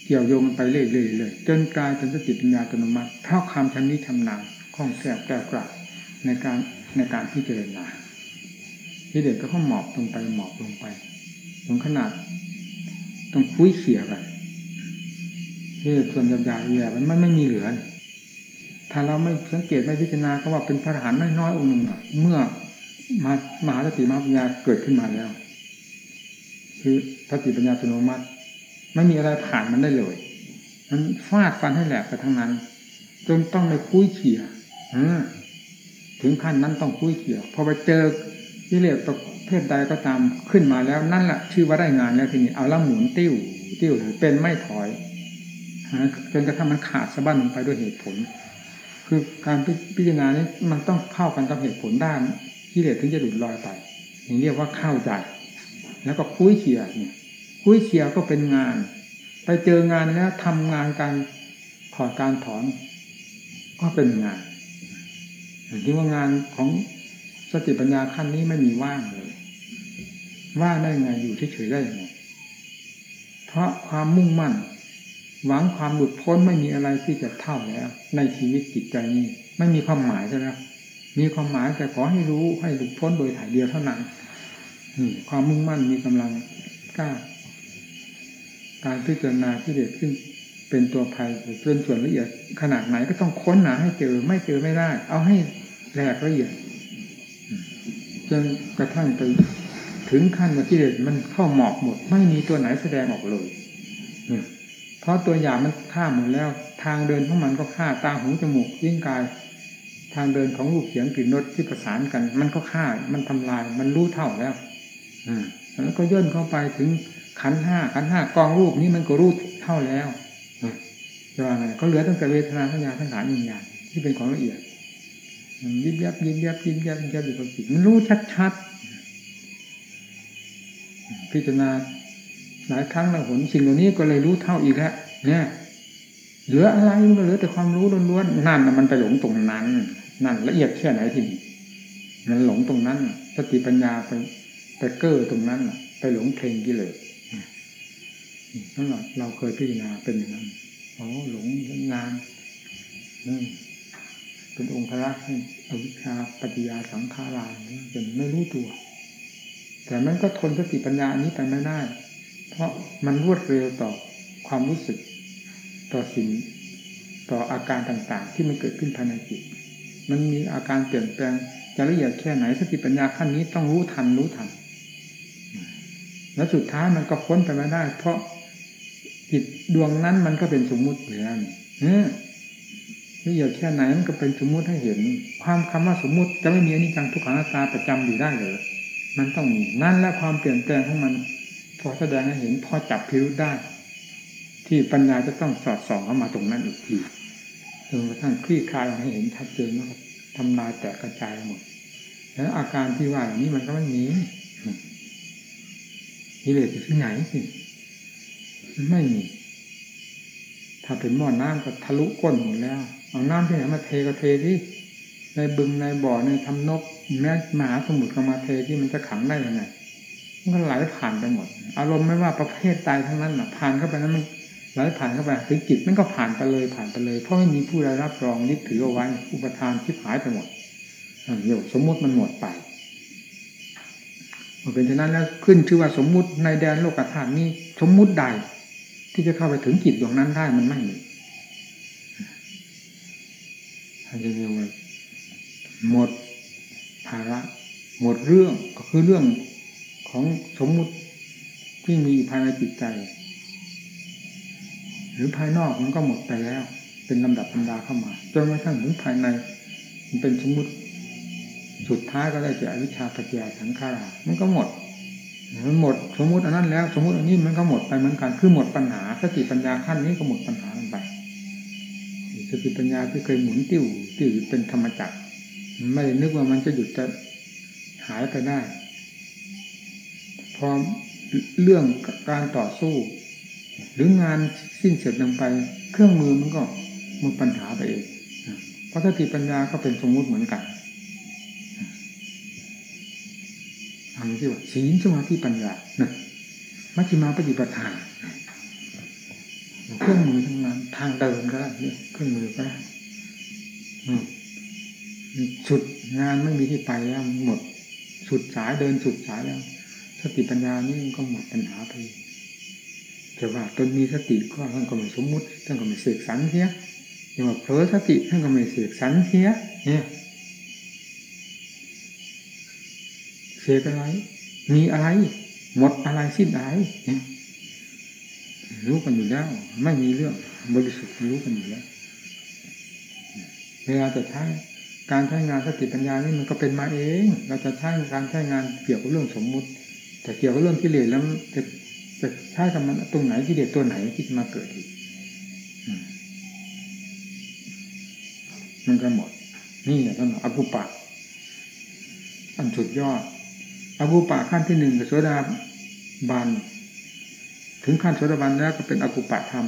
เกี่ยวโยงไปเรื่อยๆเลยจนกลายเป็นสติปัญญาอัตโนมัติเท่าความชำนิชำนาญคล่องแคล่วแก้วกระในการในการพิจารณาที่เด็กก็เข้าหมอบลงไปหมอบลงไป ถึงขนาด ต้องคุยเขี่ยกันที่ส่วนหยาบๆเนี่ยมันไม่มีเหลือ ถ้าเราไม่สังเกตไม่พิจารณาก็ว่าเป็นพระทหารน้อยๆองค์หนึ่งเมื่อมามหาสติมหาปัญญาเกิดขึ้นมาแล้ว คือสติปัญญาอัตโนมัติ ไม่มีอะไรผ่านมันได้เลยมันฟาดฟันให้แหลกไปทั้งนั้น จนต้องไปคุยเขี่ยถึงขั้นนั้นต้องคุยเขี่ยพอไปเจอกิเลสประ เภทใดก็ตามขึ้นมาแล้วนั่นแหละชื่อว่าได้งานแล้วทีนี้เอาละหมุนติ้ว ติ้วหรือเป็นไม่ถอยจนกระทั่งมันขาดสะบั้นลงไปด้วยเหตุผล คือการพิจารณานี้มันต้องเข้ากันกับเหตุผลด้านกิเลสถึงจะหลุดลอยไปนี่เรียกว่าเข้าใจ แล้วก็คุยเขียเนี่ยคุยเขียก็เป็นงาน ไปเจองานแล้วทำงานการถอดการถอน ก็เป็นงานที่ว่างานของสติปัญญาขั้นนี้ไม่มีว่างเลย ว่าได้ไงอยู่เฉยๆได้ยังไงเพราะความมุ่งมั่น หวังความหลุดพ้นไม่มีอะไรที่จะเท่าแล้ว ในชีวิตจิตใจนี้ ไม่มีความหมายใช่ไหมมีความหมายแต่ขอให้รู้ให้หลุดพ้นโดยถ่ายเดียวเท่านั้นนี่ความมุ่งมั่นมีกำลังกล้า การพิจารณาที่เด็ดขึ้นเป็นตัวภัยเป็นส่วนละเอียดขนาดไหนก็ต้องค้นหาให้เจอไม่เจอไม่ได้ เอาให้แหลกละเอียดจนกระทั่งไป ถึงขั้นว่าที่เด็ดมันเข้าหมอกหมด ไม่มีตัวไหนแสดงออกเลยเพราะตัวอย่างมันฆ่าหมดแล้ว ทางเดินของมันก็ฆ่าตาหูจมูกลิ้นกาย ทางเดินของรูปเสียงกลิ่นรสที่ประสานกัน มันก็ฆ่ามันทำลาย มันรู้เท่าแล้ว อืมแล้วก็ย่นเข้าไปถึงขันห้าขันห้ากองรูปนี้มันก็รู้เท่าแล้วจะว่าไงก็เหลือตั้งแต่เวทนาสัญญาสังขารวิญญาณที่เป็นของละเอียดยิบยับยิบยับยิบยับยิบยับอยู่กับจิตมันรู้ชัดๆ พิจารณาหลายครั้งหลายหนสิ่งเหล่านี้ก็เลยรู้เท่าอีกแล้วเนี่ยเหลืออะไรมันก็เหลือแต่ความรู้ล้วนๆนั่นมันไปหลงตรงนั้น นั่นละเอียดแค่ไหนทีนี้มันหลงตรงนั้น สติปัญญาไปไปเก้อตรงนั้น ไปหลงเพลงกิเลสนั่นแหละเราเคยพิจารณาเป็นอย่างนั้นอ๋อหลงงานเป็นองค์พระให้อวิชชาปฏิยาสังขาราจนไม่รู้ตัว แต่มันก็ทนสติปัญญาอันนี้ไปไม่ได้ เพราะมันรวดเร็วต่อความรู้สึก ต่อสิ่งต่ออาการต่างๆ ที่มันเกิดขึ้นภายในจิต มันมีอาการเปลี่ยนแปลงจะละเอียดแค่ไหนสติปัญญาขั้นนี้ต้องรู้ทันรู้ทัน แล้วสุดท้ายมันก็พ้นไปไม่ได้ เพราะจิตดวงนั้นมันก็เป็นสมมุติเหมือนเนี่ยละเอียดแค่ไหนมันก็เป็นสมมุติให้เห็น ความคำว่าสมมุติจะไม่มีอนิจจังทุกขังตาประจำอยู่ได้เลย มันต้องมีนั่นและความเปลี่ยนแปลงของมัน พอแสดงให้เห็นพอจับพิรุธได้ ที่ปัญญาจะต้องสอดส่องเข้ามาตรงนั้นอีกทีจนกระทั่งคลี่คลายให้เห็นชัดเจนแล้วทำลายแตกกระจายหมดแล้วอาการที่ว่าอย่างนี้มันก็ไม่มีกิเลสอยู่ที่ไหนสิไม่มี ถ้าเป็นหม้อน้ำก็ทะลุก้นหมดแล้ว เอาน้ำที่ไหนมาเทก็เทที่ในบึงในบ่อในทำนก แม้มหาสมุทรก็มาเทที่มันจะขังได้ยังไงมันก็ไหลผ่านไปหมด อารมณ์ไม่ว่าประเภทใดทั้งนั้นน่ะผ่านเข้าไปนั้นมันไหลผ่านเข้าไปถึงจิตมันก็ผ่านไปเลยผ่านไปเลย เพราะไม่มีผู้ใดรับรองยึดถือเอาไว้อุปทานที่หายไปหมดเดี๋ยวสมมติมันหมดไปเมื่อเป็นฉะนั้นแล้วขึ้นชื่อว่าสมมุติในแดนโลกธาตุนี้ สมมุติใด ที่จะเข้าไปถึงจิตดวงนั้นได้มันไม่มีอันนี้เรียกว่าหมดาระ หมดเรื่องก็คือเรื่องของสมมุติที่มีภายในจิตใจ หรือภายนอกมันก็หมดไปแล้ว เป็นลำดับลำดาเข้ามาจนกระทั่งถึงภายใน มันเป็นสมมุติ สุดท้ายก็ได้แก่อวิชชาปัจจยาสังขารามันก็หมดมันหมดสมมุติอันนั้นแล้ว สมมุติอันนี้มันก็หมดไปเหมือนกันคือหมดปัญหาสติปัญญาขั้นนี้ก็หมดปัญหาลงไปสติปัญญาที่เคยหมุนติ้วติ้วเป็นธรรมจักร ไม่ได้นึกว่ามันจะหยุดจะหายไปได้พอเรื่องการต่อสู้ หรืองานสิ้นเสร็จลงไป เครื่องมือมันก็หมดปัญหาไปเองเพราะสติปัญญาก็เป็นสมมุติเหมือนกันทำที่ว่าศีลสมาธิปัญญานะมัชฌิมาปฏิปทาเครื่องมือทั้งนั้นทางเดินก็ได้เครื่องมือก็ได้ สุดงานไม่มีที่ไปแล้วหมด สุดสายเดินสุดสายแล้ว สติปัญญานี่ก็หมดปัญหาไปแต่ว่าตนมีสติก็ท่านก็ไม่สมมุติท่านก็ไม่เสกสรรเสียอย่างว่าเผลอสติท่านก็ไม่เสกสรรเสียเนี่ยเสกอะไร มีอะไร หมดอะไรสิ้นอะไรเนี่ยรู้กันอยู่แล้วไม่มีเรื่องบริสุทธิ์รู้กันอยู่แล้วเวลาจะใช้ การใช้งานสติปัญญานี่มันก็เป็นมาเอง เราจะใช้การใช้งานเกี่ยวกับเรื่องสมมุติ แต่เกี่ยวกับเรื่องกิเลสแล้วจะจะใช้กับมันตรงไหนกิเลสตัวไหนที่จะมาเกิดอีกมันก็หมด นี่แหละท่านอกุปะ อันสุดยอดอกุปะขั้นที่หนึ่งกับโสดาบัน ถึงขั้นโสดาบันแล้วก็เป็นอกุปะธรรม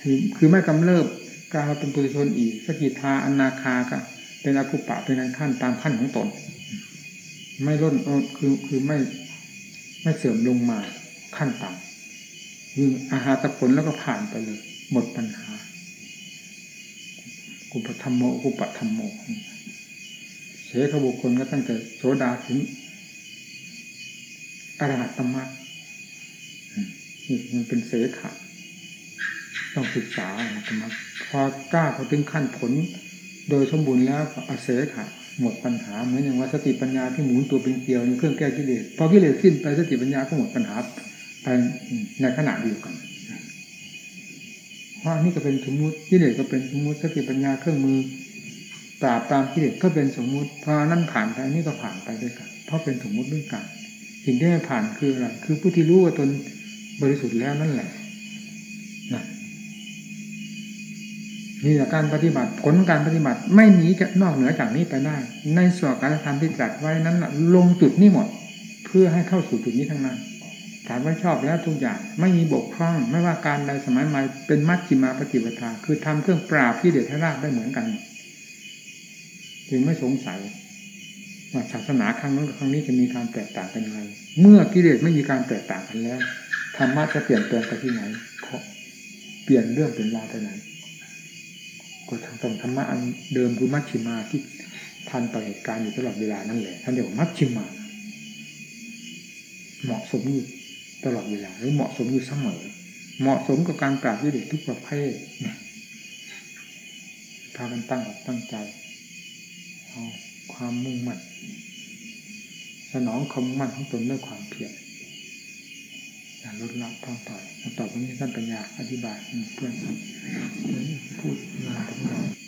คือคือไม่กำเริบ กลายมาเป็นปุถุชนอีก สกิทาอนาคาก็เป็นอกุปะเป็นนันขั้นตามขั้นของตน ไม่ล้นคือคือไม่ไม่เสื่อมลงมาขั้นต่ำคืออาหารตะผลแล้วก็ผ่านไปเลย หมดปัญหา กุปธรรมโมกุปธรรมโมเสขบุคคลก็ตั้งแต่โสดาถึงอรหัตตมรรคนี่มันเป็นเสขะต้องศึกษาอรหัตตมรรค พอกล้าพอถึงขั้นผล โดยสมบูรณ์แล้วอาเสขะหมดปัญหาเหมือนอย่างว่าสติปัญญาที่หมุนตัวเป็นเกลียวในเครื่องแก้กิเลสพอกิเลสสิ้นไปสติปัญญาก็หมดปัญหาไปในขณะเดียวกันเพราะนี่ก็เป็นสมมุติกิเลสก็เป็นสมมุติสติปัญญาเครื่องมือปราบตามกิเลสก็เป็นสมมุติพอนั่นผ่านไปนี่ก็ผ่านไปด้วยกัน เพราะเป็นสมมุติด้วยกันสิ่งที่ไม่ผ่านคืออะไรคือผู้ที่รู้ว่าตนบริสุทธิ์แล้วนั่นแหละ นี่แหละการปฏิบัติผลการปฏิบัติ ไม่หนีจะนอกเหนือจากนี้ไปได้ ในส่วนการทำที่ตรัสไว้นั้นลงจุดนี้หมด เพื่อให้เข้าสู่จุดนี้ทั้งนั้นถามว่าชอบแล้วทุกอย่างไม่มีบกพร่อง ไม่ว่าการใดสมัยใหม่เป็นมัชฌิมาปฏิปทาคือทำเครื่องปราบที่เด็ดให้รากได้เหมือนกัน จึงไม่สงสัยว่าศาสนาครั้งนั้นกับครั้งนี้จะมีการแตกต่างกันยังไงเมื่อกิเลสไม่มีการแตกต่างกันแล้วธรรมะจะเปลี่ยนแปลงไปที่ไหนเปลี่ยนเรื่องเป็นราวไปไหน ก็ทางตรงธรรมะอันเดิมคือมัชชิมาที่ทันต่อเหตุการณ์อยู่ตลอดเวลานั่นแหละท่านเรียกว่ามัชชิมา เหมาะสมอยู่ตลอดเวลาหรือเหมาะสมอยู่เสมอ เหมาะสมกับการปราบวิเดทุกประเภทพากันตั้งอกตั้งใจเอาความมุ่งมั่นสนองความมั่นของตนด้วยความเพียร ลดละท้องต่อยต่อไปนี้ท่านปัญญาอธิบายเพื่อนพูดมาทั้งหมด